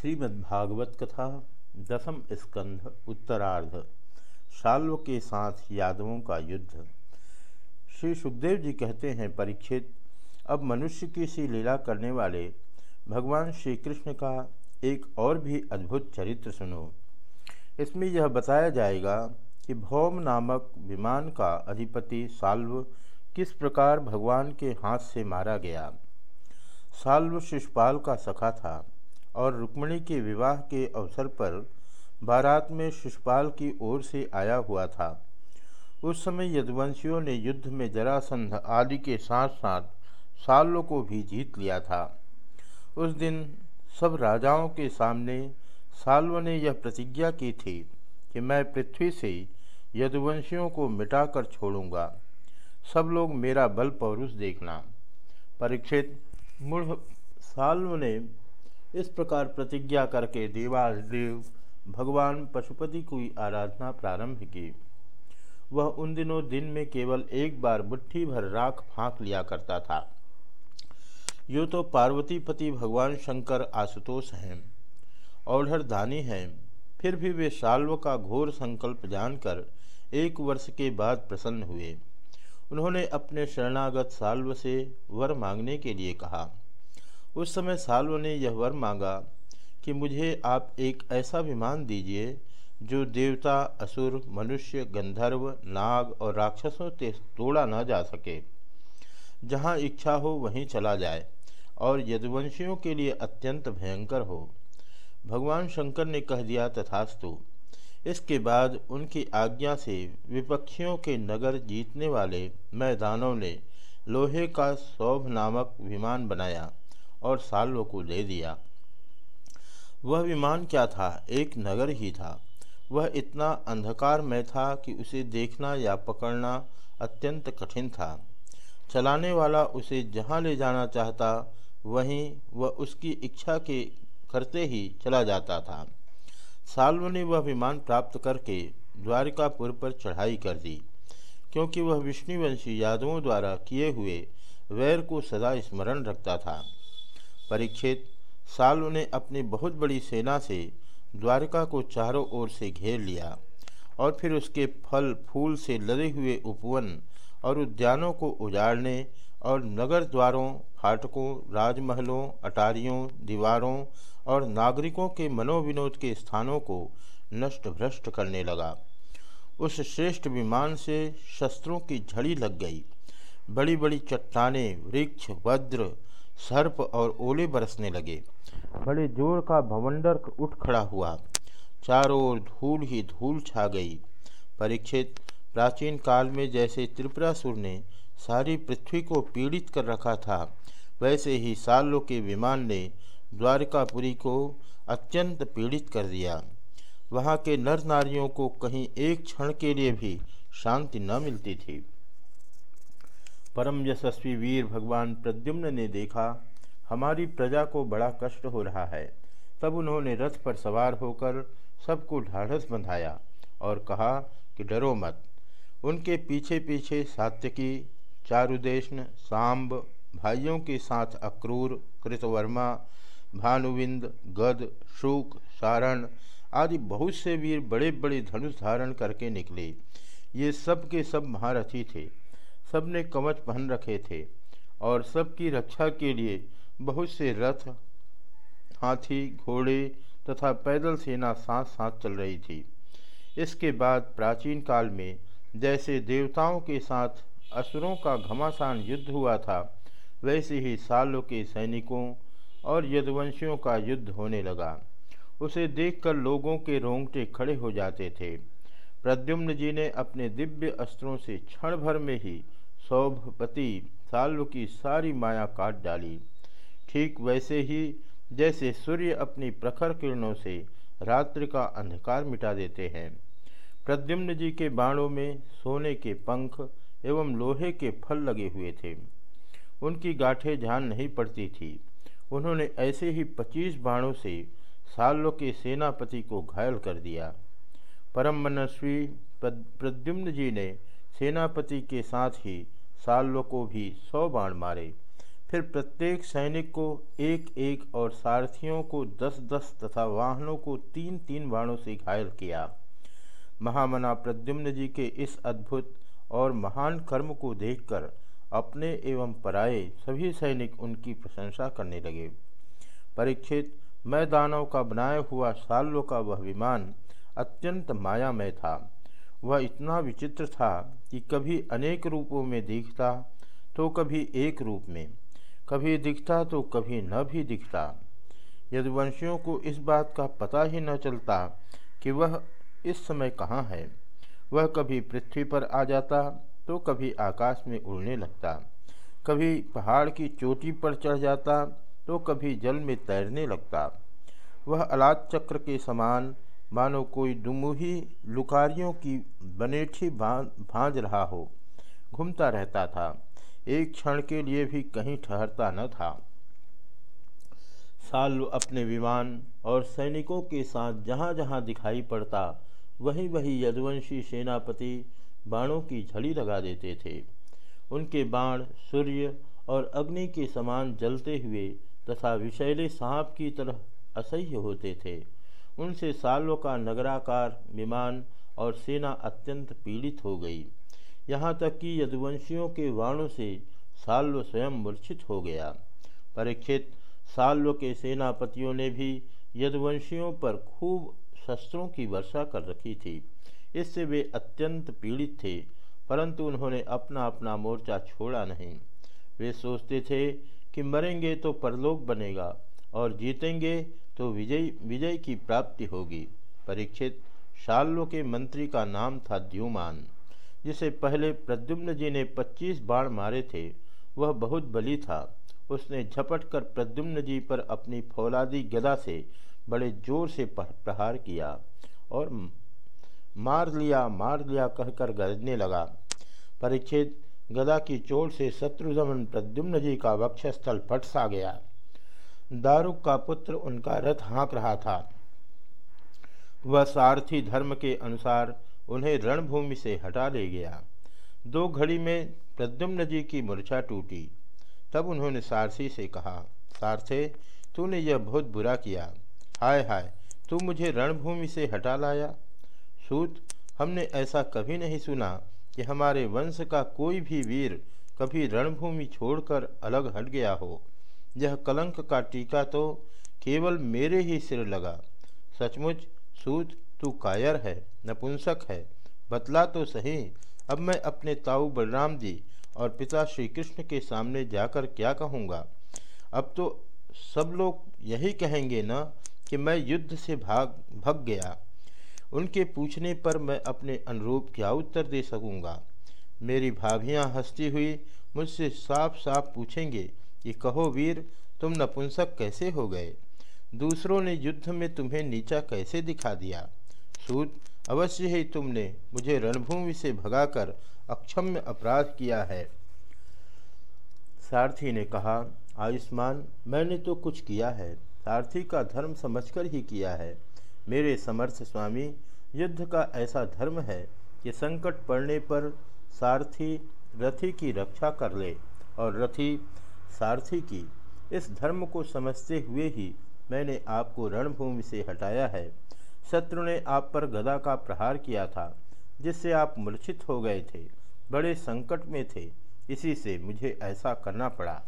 श्रीमद्भागवत कथा दसम स्कंध उत्तरार्ध, शाल्व के साथ यादवों का युद्ध। श्री सुखदेव जी कहते हैं, परीक्षित, अब मनुष्य की सी लीला करने वाले भगवान श्री कृष्ण का एक और भी अद्भुत चरित्र सुनो। इसमें यह बताया जाएगा कि भौम नामक विमान का अधिपति साल्व किस प्रकार भगवान के हाथ से मारा गया। साल्व शिषपाल का सखा था। और रुक्मणी के विवाह के अवसर पर बारात में शिषपाल की ओर से आया हुआ था। उस समय यदुवंशियों ने युद्ध में जरासंध आदि के साथ साथ सालों को भी जीत लिया था। उस दिन सब राजाओं के सामने साल्व ने यह प्रतिज्ञा की थी कि मैं पृथ्वी से यदुवंशियों को मिटाकर छोड़ूँगा। सब लोग मेरा बल पौरुष देखना। परीक्षित मूढ़ साल्व ने इस प्रकार प्रतिज्ञा करके देवादेव भगवान पशुपति की आराधना प्रारंभ की। वह उन दिनों दिन में केवल एक बार मुट्ठी भर राख फाँक लिया करता था। यो तो पार्वतीपति भगवान शंकर आशुतोष हैं औढ़र दानी हैं। फिर भी वे साल्व का घोर संकल्प जानकर एक वर्ष के बाद प्रसन्न हुए। उन्होंने अपने शरणागत साल्व से वर मांगने के लिए कहा। उस समय साल्व ने यह वर मांगा कि मुझे आप एक ऐसा विमान दीजिए जो देवता, असुर, मनुष्य, गंधर्व, नाग और राक्षसों से तोड़ा न जा सके। जहाँ इच्छा हो वहीं चला जाए और यदुवंशियों के लिए अत्यंत भयंकर हो। भगवान शंकर ने कह दिया, तथास्तु। इसके बाद उनकी आज्ञा से विपक्षियों के नगर जीतने वाले मैदानों ने लोहे का सौभ नामक विमान बनाया। और सालों को दे दिया। वह विमान क्या था? एक नगर ही था। वह इतना अंधकारमय था कि उसे देखना या पकड़ना अत्यंत कठिन था। चलाने वाला उसे जहाँ ले जाना चाहता, वहीं वह उसकी इच्छा के करते ही चला जाता था। साल्व ने वह विमान प्राप्त करके द्वारिकापुर पर चढ़ाई कर दी, क्योंकि वह विष्णुवंशी यादवों द्वारा किए हुए वैर को सदा स्मरण रखता था। परीक्षित। साल्व ने अपनी बहुत बड़ी सेना से द्वारका को चारों ओर से घेर लिया और फिर उसके फल, फूल से लदे हुए उपवन और उद्यानों को उजाड़ने और नगर द्वारों, फाटकों, राजमहलों, अटारियों, दीवारों और नागरिकों के मनोविनोद के स्थानों को नष्ट भ्रष्ट करने लगा। उस श्रेष्ठ विमान से शस्त्रों की झड़ी लग गई। बड़ी बड़ी चट्टानें, वृक्ष, वज्र सर्प और ओले बरसने लगे। बड़े ज़ोर का भवंडर उठ खड़ा हुआ। चारों ओर धूल ही धूल छा गई। परीक्षित, प्राचीन काल में जैसे त्रिपुरासुर ने सारी पृथ्वी को पीड़ित कर रखा था, वैसे ही सालों के विमान ने द्वारकापुरी को अत्यंत पीड़ित कर दिया। वहाँ के नर नारियों को कहीं एक क्षण के लिए भी शांति न मिलती थी। परम यशस्वी वीर भगवान प्रद्युम्न ने देखा, हमारी प्रजा को बड़ा कष्ट हो रहा है। तब उन्होंने रथ पर सवार होकर सबको ढाढ़स बंधाया और कहा कि डरो मत। उनके पीछे पीछे सात्यकी, चारुदेशन, सांब, भाइयों के साथ अक्रूर, कृतवर्मा, भानुविंद, गद, शुक, सारण आदि बहुत से वीर बड़े बड़े धनुष धारण करके निकले। ये सब के सब महारथी थे। सबने कवच पहन रखे थे और सबकी रक्षा के लिए बहुत से रथ, हाथी, घोड़े तथा पैदल सेना साथ साथ चल रही थी। इसके बाद प्राचीन काल में जैसे देवताओं के साथ असुरों का घमासान युद्ध हुआ था, वैसे ही सालों के सैनिकों और यदुवंशियों का युद्ध होने लगा। उसे देखकर लोगों के रोंगटे खड़े हो जाते थे। प्रद्युम्न जी ने अपने दिव्य अस्त्रों से क्षण भर में ही सौभपति साल्व की सारी माया काट डाली। ठीक वैसे ही जैसे सूर्य अपनी प्रखर किरणों से रात्रि का अंधकार मिटा देते हैं। प्रद्युम्न जी के बाणों में सोने के पंख एवं लोहे के फल लगे हुए थे। उनकी गाठें जान नहीं पड़ती थी। उन्होंने ऐसे ही पच्चीस बाणों से साल्व के सेनापति को घायल कर दिया। परम मनस्वी प्रद्युम्न जी ने सेनापति के साथ ही साल्व को भी सौ बाण मारे। फिर प्रत्येक सैनिक को एक एक और सारथियों को दस दस तथा वाहनों को तीन तीन बाणों से घायल किया। महामना प्रद्युम्न जी के इस अद्भुत और महान कर्म को देखकर अपने एवं पराये सभी सैनिक उनकी प्रशंसा करने लगे। परीक्षित, मैं दानव का बनाया हुआ सालों का वह विमान अत्यंत मायामय था। वह इतना विचित्र था कि कभी अनेक रूपों में दिखता तो कभी एक रूप में, कभी दिखता तो कभी न भी दिखता। यदुवंशियों को इस बात का पता ही न चलता कि वह इस समय कहाँ है। वह कभी पृथ्वी पर आ जाता तो कभी आकाश में उड़ने लगता। कभी पहाड़ की चोटी पर चढ़ जाता तो कभी जल में तैरने लगता। वह अलाद चक्र के समान मानो कोई दुमुही लुकारियों की बनेठी भांज रहा हो। घूमता रहता था। एक क्षण के लिए भी कहीं ठहरता न था। साल अपने विमान और सैनिकों के साथ जहाँ जहाँ दिखाई पड़ता वहीं वहीं यदुवंशी सेनापति बाणों की झड़ी लगा देते थे। उनके बाण, सूर्य और अग्नि के समान जलते हुए तथा विषैले सांप की तरह असह्य होते थे। उनसे सालों का नगराकार, विमान और सेना अत्यंत पीड़ित हो गई। यहाँ तक कि यदुवंशियों के वाणों से साल्व स्वयं मूर्छित हो गया। परीक्षित साल्व के सेनापतियों ने भी यदुवंशियों पर खूब शस्त्रों की वर्षा कर रखी थी। इससे वे अत्यंत पीड़ित थे, परंतु उन्होंने अपना अपना मोर्चा छोड़ा नहीं। वे सोचते थे कि मरेंगे तो परलोक बनेगा और जीतेंगे तो विजय विजय की प्राप्ति होगी। परीक्षित, शाल्व के मंत्री का नाम था द्युमान, जिसे पहले प्रद्युम्न जी ने 25 बाण मारे थे। वह बहुत बली था। उसने झपट कर प्रद्युम्न जी पर अपनी फौलादी गदा से बड़े ज़ोर से प्रहार किया और मार लिया मार लिया कहकर गरजने लगा। परीक्षित, गदा की चोट से शत्रुदमन प्रद्युम्न जी का वक्षस्थल फट सा गया। दारुक का पुत्र उनका रथ हाँक रहा था। वह सारथी धर्म के अनुसार उन्हें रणभूमि से हटा ले गया। दो घड़ी में प्रद्युम्न जी की मूर्छा टूटी। तब उन्होंने सारथी से कहा, सारथे, तूने यह बहुत बुरा किया। हाय हाय, तू मुझे रणभूमि से हटा लाया। सूत, हमने ऐसा कभी नहीं सुना कि हमारे वंश का कोई भी वीर कभी रणभूमि छोड़कर अलग हट गया हो। यह कलंक का टीका तो केवल मेरे ही सिर लगा। सचमुच, सूत, तू कायर है, नपुंसक है, बतला तो सही। अब मैं अपने ताऊ बलराम जी और पिता श्री कृष्ण के सामने जाकर क्या कहूँगा? अब तो सब लोग यही कहेंगे न कि मैं युद्ध से भाग, भग गया। उनके पूछने पर मैं अपने अनुरूप क्या उत्तर दे सकूँगा? मेरी भाभियाँ हंसती हुई मुझसे साफ़ साफ़ पूछेंगे कि कहो, वीर, तुम नपुंसक कैसे हो गए? दूसरों ने युद्ध में तुम्हें नीचा कैसे दिखा दिया? सूत अवश्य ही तुमने मुझे रणभूमि से भगाकर अक्षम्य अपराध किया है। सारथी ने कहा, आयुष्मान, मैंने तो कुछ किया है। सारथी का धर्म समझकर ही किया है। मेरे समर्थ स्वामी, युद्ध का ऐसा धर्म है कि संकट पड़ने पर सारथी रथी की रक्षा कर ले और रथी सारथी की। इस धर्म को समझते हुए ही मैंने आपको रणभूमि से हटाया है। शत्रु ने आप पर गदा का प्रहार किया था, जिससे आप मूर्छित हो गए थे, बड़े संकट में थे, इसी से मुझे ऐसा करना पड़ा।